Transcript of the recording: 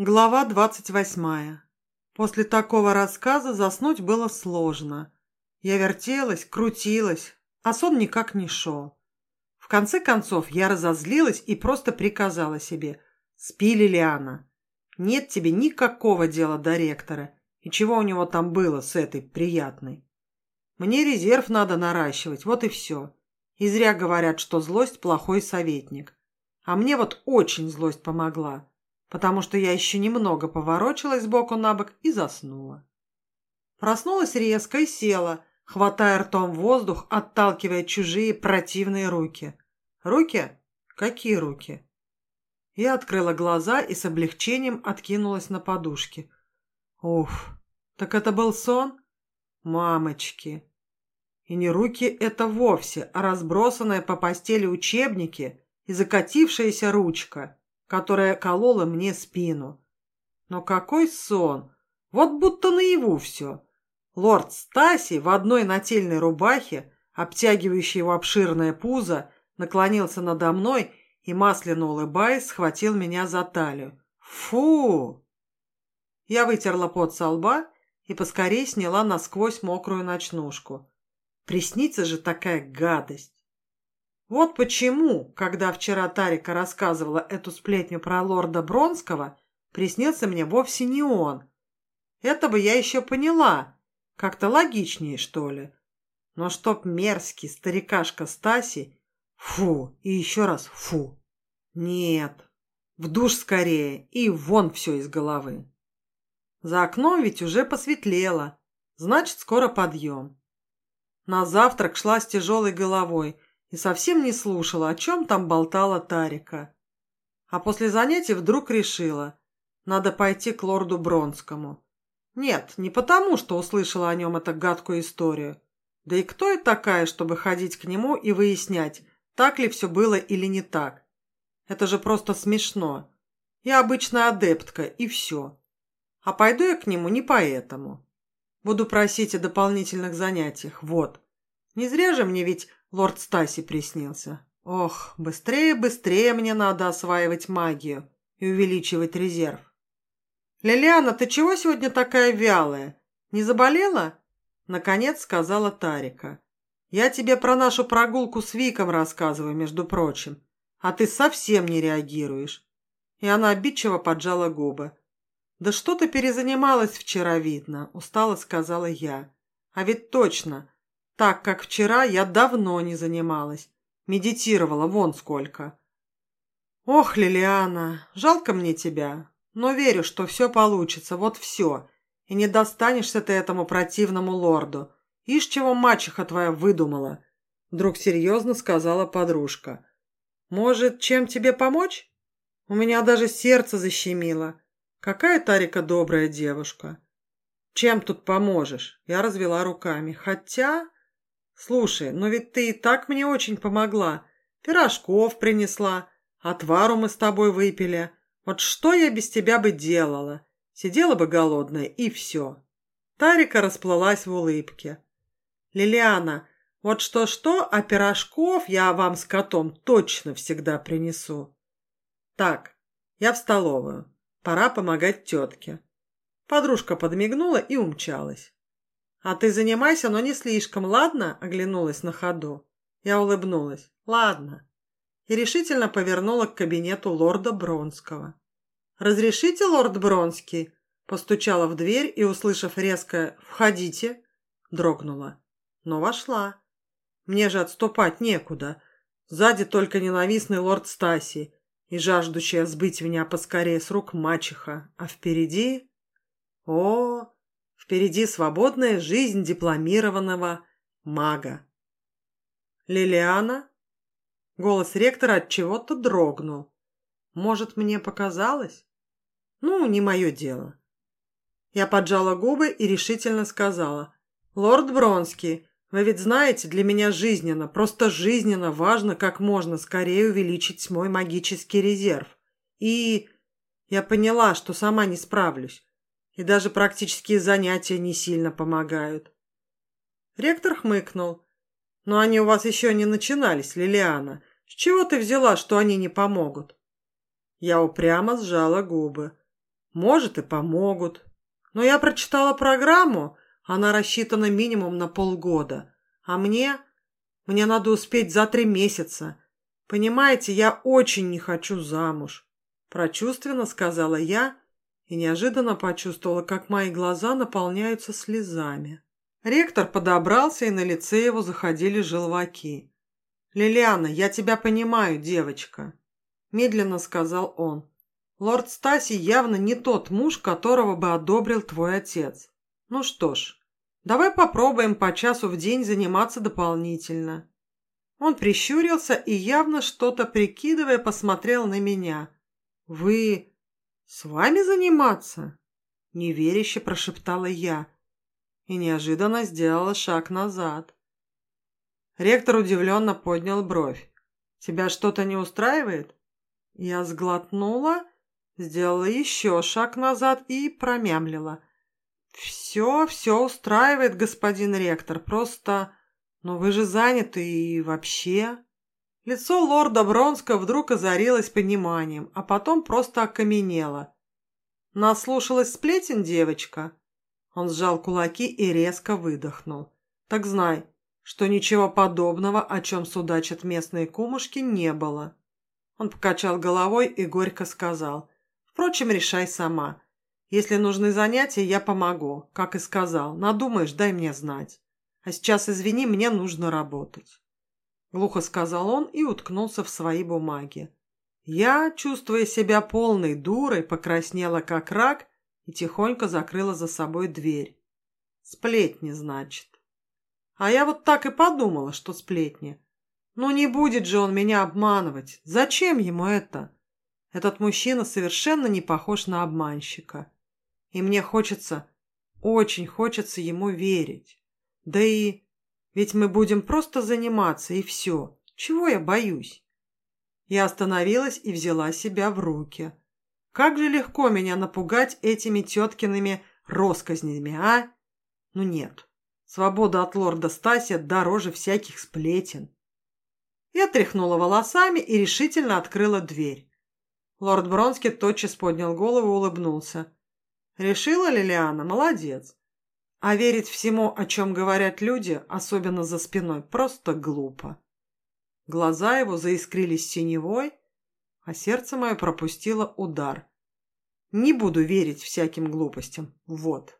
Глава двадцать восьмая. После такого рассказа заснуть было сложно. Я вертелась, крутилась, а сон никак не шел. В конце концов я разозлилась и просто приказала себе «Спи, Лилиана, нет тебе никакого дела до ректора, и чего у него там было с этой приятной. Мне резерв надо наращивать, вот и все. И зря говорят, что злость – плохой советник. А мне вот очень злость помогла потому что я еще немного поворочилась сбоку на бок и заснула. Проснулась резко и села, хватая ртом воздух, отталкивая чужие противные руки. Руки? Какие руки? Я открыла глаза и с облегчением откинулась на подушки. Уф, так это был сон? Мамочки! И не руки это вовсе, а разбросанные по постели учебники и закатившаяся ручка которая колола мне спину. Но какой сон! Вот будто наяву все. Лорд Стаси в одной нательной рубахе, обтягивающей его обширное пузо, наклонился надо мной и, масляно улыбаясь, схватил меня за талию. Фу! Я вытерла пот со лба и поскорее сняла насквозь мокрую ночнушку. Приснится же такая гадость! Вот почему, когда вчера Тарика рассказывала эту сплетню про лорда Бронского, приснился мне вовсе не он. Это бы я еще поняла. Как-то логичнее, что ли. Но чтоб мерзкий старикашка Стаси... Фу, и еще раз фу. Нет, в душ скорее и вон все из головы. За окном ведь уже посветлело, значит, скоро подъем. На завтрак шла с тяжелой головой – и совсем не слушала, о чем там болтала Тарика. А после занятий вдруг решила, надо пойти к лорду Бронскому. Нет, не потому, что услышала о нем эту гадкую историю. Да и кто я такая, чтобы ходить к нему и выяснять, так ли все было или не так? Это же просто смешно. Я обычная адептка, и все. А пойду я к нему не поэтому. Буду просить о дополнительных занятиях, вот. Не зря же мне ведь Лорд Стаси приснился. Ох, быстрее, быстрее мне надо осваивать магию и увеличивать резерв. «Лилиана, ты чего сегодня такая вялая? Не заболела?» Наконец сказала Тарика. «Я тебе про нашу прогулку с Виком рассказываю, между прочим, а ты совсем не реагируешь». И она обидчиво поджала губы. «Да что ты перезанималась вчера, видно», — устало сказала я. «А ведь точно, так как вчера я давно не занималась. Медитировала вон сколько. Ох, Лилиана, жалко мне тебя, но верю, что все получится, вот все. И не достанешься ты этому противному лорду. Ишь, чего мачеха твоя выдумала. Вдруг серьезно сказала подружка. Может, чем тебе помочь? У меня даже сердце защемило. Какая Тарика добрая девушка. Чем тут поможешь? Я развела руками. Хотя... «Слушай, но ведь ты и так мне очень помогла. Пирожков принесла, отвару мы с тобой выпили. Вот что я без тебя бы делала? Сидела бы голодная, и все». Тарика расплылась в улыбке. «Лилиана, вот что-что, а пирожков я вам с котом точно всегда принесу. Так, я в столовую. Пора помогать тетке». Подружка подмигнула и умчалась. «А ты занимайся, но не слишком, ладно?» – оглянулась на ходу. Я улыбнулась. «Ладно». И решительно повернула к кабинету лорда Бронского. «Разрешите, лорд Бронский?» Постучала в дверь и, услышав резкое «Входите», дрогнула. Но вошла. Мне же отступать некуда. Сзади только ненавистный лорд Стаси и жаждущая сбыть меня поскорее с рук мачеха. А впереди... О, Впереди свободная жизнь дипломированного мага. «Лилиана?» Голос ректора от чего-то дрогнул. «Может, мне показалось?» «Ну, не мое дело». Я поджала губы и решительно сказала. «Лорд Бронский, вы ведь знаете, для меня жизненно, просто жизненно важно как можно скорее увеличить мой магический резерв. И я поняла, что сама не справлюсь и даже практические занятия не сильно помогают. Ректор хмыкнул. «Но они у вас еще не начинались, Лилиана. С чего ты взяла, что они не помогут?» Я упрямо сжала губы. Может, и помогут. Но я прочитала программу, она рассчитана минимум на полгода. А мне... Мне надо успеть за три месяца. Понимаете, я очень не хочу замуж. Прочувственно сказала я и неожиданно почувствовала, как мои глаза наполняются слезами. Ректор подобрался, и на лице его заходили желваки. «Лилиана, я тебя понимаю, девочка», – медленно сказал он. «Лорд Стаси явно не тот муж, которого бы одобрил твой отец. Ну что ж, давай попробуем по часу в день заниматься дополнительно». Он прищурился и, явно что-то прикидывая, посмотрел на меня. «Вы с вами заниматься?» Неверяще прошептала я и неожиданно сделала шаг назад. Ректор удивленно поднял бровь. «Тебя что-то не устраивает?» Я сглотнула, сделала еще шаг назад и промямлила. «Все, все устраивает, господин ректор, просто... Но вы же заняты и вообще...» Лицо лорда Бронска вдруг озарилось пониманием, а потом просто окаменело. «Наслушалась сплетен, девочка?» Он сжал кулаки и резко выдохнул. «Так знай, что ничего подобного, о чем судачат местные кумушки, не было». Он покачал головой и горько сказал. «Впрочем, решай сама. Если нужны занятия, я помогу, как и сказал. Надумаешь, дай мне знать. А сейчас, извини, мне нужно работать». Глухо сказал он и уткнулся в свои бумаги. Я, чувствуя себя полной дурой, покраснела как рак и тихонько закрыла за собой дверь. Сплетни, значит. А я вот так и подумала, что сплетни. Ну не будет же он меня обманывать. Зачем ему это? Этот мужчина совершенно не похож на обманщика. И мне хочется, очень хочется ему верить. Да и ведь мы будем просто заниматься, и все. Чего я боюсь? Я остановилась и взяла себя в руки. Как же легко меня напугать этими теткиными росказнями, а? Ну нет, свобода от лорда Стасия дороже всяких сплетен. Я тряхнула волосами и решительно открыла дверь. Лорд Бронский тотчас поднял голову и улыбнулся. «Решила, Лилиана? Молодец. А верить всему, о чем говорят люди, особенно за спиной, просто глупо». Глаза его заискрились синевой, а сердце мое пропустило удар. Не буду верить всяким глупостям. Вот.